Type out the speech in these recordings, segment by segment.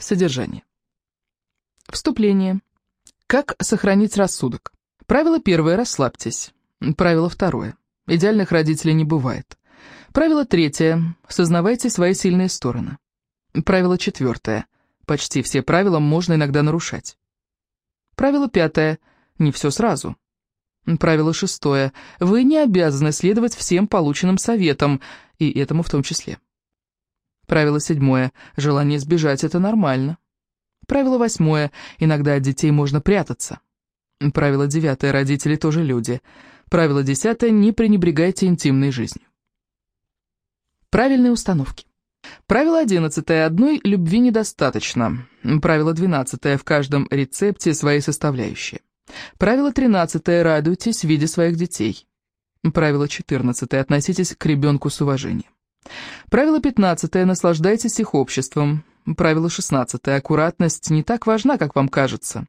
Содержание. Вступление. Как сохранить рассудок? Правило первое – расслабьтесь. Правило второе – идеальных родителей не бывает. Правило третье – сознавайте свои сильные стороны. Правило четвертое – почти все правила можно иногда нарушать. Правило пятое – не все сразу. Правило шестое – вы не обязаны следовать всем полученным советам, и этому в том числе. Правило седьмое. Желание сбежать – это нормально. Правило восьмое. Иногда от детей можно прятаться. Правило девятое. Родители тоже люди. Правило десятое. Не пренебрегайте интимной жизнью. Правильные установки. Правило одиннадцатое. Одной любви недостаточно. Правило двенадцатое. В каждом рецепте свои составляющие. Правило тринадцатое. Радуйтесь, видя своих детей. Правило четырнадцатое. Относитесь к ребенку с уважением. Правило 15. Наслаждайтесь их обществом. Правило 16. Аккуратность не так важна, как вам кажется.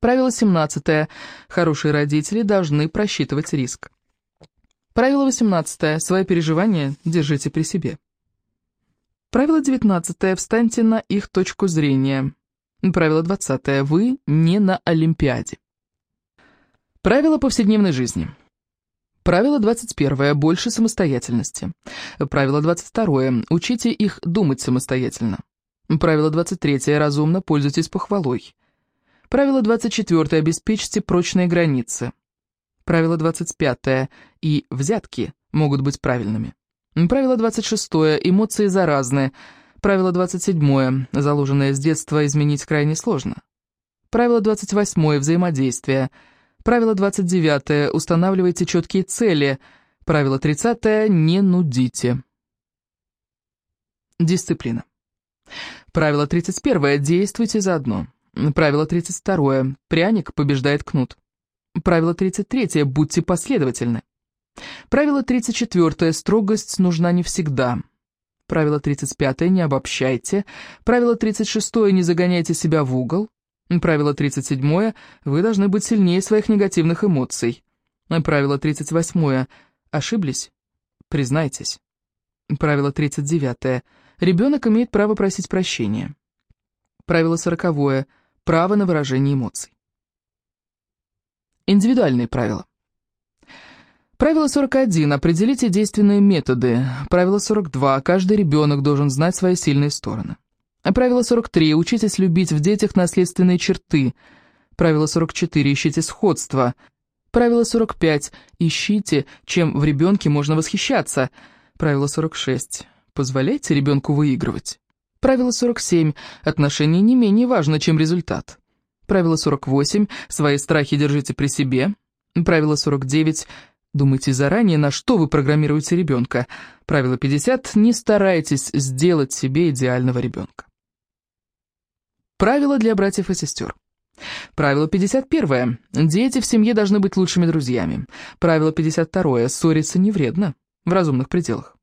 Правило 17. Хорошие родители должны просчитывать риск. Правило 18. Свои переживания держите при себе. Правило 19. Встаньте на их точку зрения. Правило 20. Вы не на Олимпиаде. Правила повседневной жизни. Правило 21. Больше самостоятельности. Правило 22. Учите их думать самостоятельно. Правило 23. Разумно пользуйтесь похвалой. Правило 24. Обеспечьте прочные границы. Правило 25. И взятки могут быть правильными. Правило 26. Эмоции заразны. Правило 27. Заложенное с детства изменить крайне сложно. Правило 28. Взаимодействие. Правило 29. Устанавливайте четкие цели. Правило 30. Не нудите. Дисциплина. Правило 31. Действуйте заодно. Правило 32. Пряник побеждает кнут. Правило 33. Будьте последовательны. Правило 34. Строгость нужна не всегда. Правило 35. Не обобщайте. Правило 36. Не загоняйте себя в угол. Правило 37. Вы должны быть сильнее своих негативных эмоций. Правило 38. Ошиблись? Признайтесь. Правило 39. Ребенок имеет право просить прощения. Правило 40. Право на выражение эмоций. Индивидуальные правила. Правило 41. Определите действенные методы. Правило 42. Каждый ребенок должен знать свои сильные стороны. Правило 43. Учитесь любить в детях наследственные черты. Правило 44. Ищите сходство. Правило 45. Ищите, чем в ребенке можно восхищаться. Правило 46. Позволяйте ребенку выигрывать. Правило 47. Отношения не менее важно, чем результат. Правило 48. Свои страхи держите при себе. Правило 49. Думайте заранее, на что вы программируете ребенка. Правило 50. Не старайтесь сделать себе идеального ребенка. Правила для братьев и сестер. Правило 51. Дети в семье должны быть лучшими друзьями. Правило 52. Ссориться не вредно, в разумных пределах.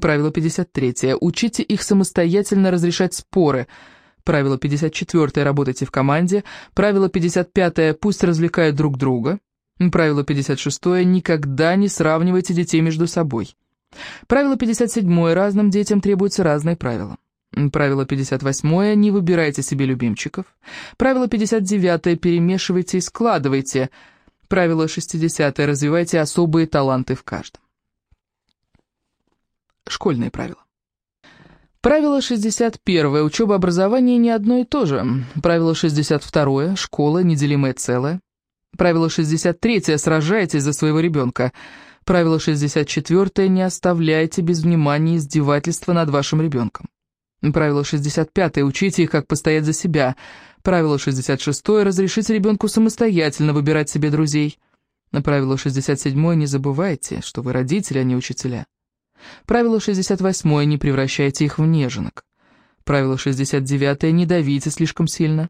Правило 53. Учите их самостоятельно разрешать споры. Правило 54. Работайте в команде. Правило 55. Пусть развлекают друг друга. Правило 56. Никогда не сравнивайте детей между собой. Правило 57. Разным детям требуются разные правила. Правило 58. Не выбирайте себе любимчиков. Правило 59. Перемешивайте и складывайте. Правило 60. Развивайте особые таланты в каждом. Школьные правила. Правило 61. Учеба образования не одно и то же. Правило 62. Школа неделимое целое. Правило 63. Сражайтесь за своего ребенка. Правило 64. Не оставляйте без внимания издевательства над вашим ребенком. Правило 65. Учите их, как постоять за себя. Правило 66. Разрешите ребенку самостоятельно выбирать себе друзей. Правило 67. Не забывайте, что вы родители, а не учителя. Правило 68. Не превращайте их в неженок. Правило 69. Не давите слишком сильно.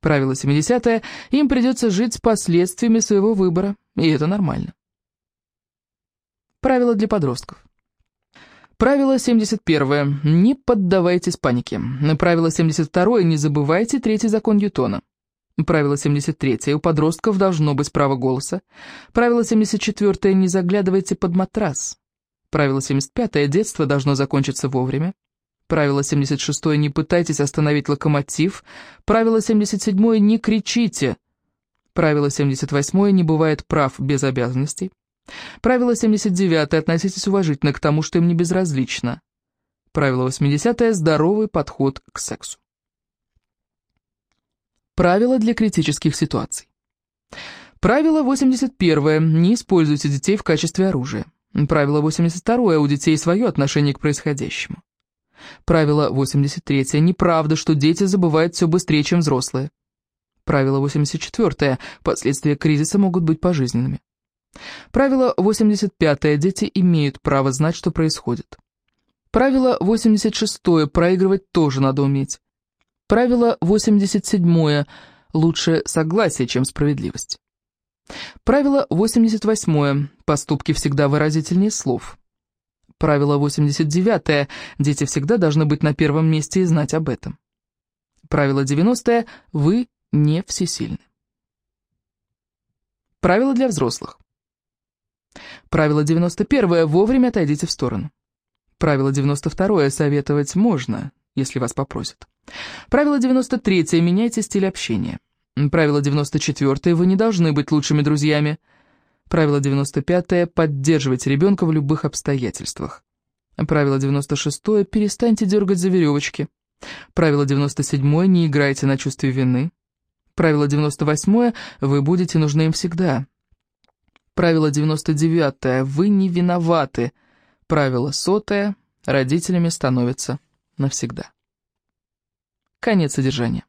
Правило 70. Им придется жить с последствиями своего выбора, и это нормально. Правило для подростков. Правило 71. Не поддавайтесь панике. Правило 72. Не забывайте третий закон Ньютона. Правило 73. У подростков должно быть право голоса. Правило 74. Не заглядывайте под матрас. Правило 75. Детство должно закончиться вовремя. Правило 76 «Не пытайтесь остановить локомотив». Правило 77 «Не кричите». Правило 78 «Не бывает прав без обязанностей». Правило 79 «Относитесь уважительно к тому, что им не безразлично». Правило 80 «Здоровый подход к сексу». Правила для критических ситуаций. Правило 81. Не используйте детей в качестве оружия. Правило 82. У детей свое отношение к происходящему. Правило 83. Неправда, что дети забывают все быстрее, чем взрослые. Правило 84. Последствия кризиса могут быть пожизненными. Правило 85. Дети имеют право знать, что происходит. Правило 86. Проигрывать тоже надо уметь. Правило 87. Лучше согласие, чем справедливость. Правило 88. Поступки всегда выразительнее слов. Правило 89. Дети всегда должны быть на первом месте и знать об этом. Правило 90. Вы не всесильны. Правило для взрослых. Правило 91. Вовремя отойдите в сторону. Правило 92. Советовать можно, если вас попросят. Правило 93. Меняйте стиль общения. Правило 94. Вы не должны быть лучшими друзьями. Правило 95. Поддерживайте ребенка в любых обстоятельствах. Правило 96. Перестаньте дергать за веревочки. Правило 97. Не играйте на чувстве вины. Правило 98. Вы будете нужны им всегда. Правило 99. Вы не виноваты. Правило сотое. Родителями становятся навсегда. Конец содержания.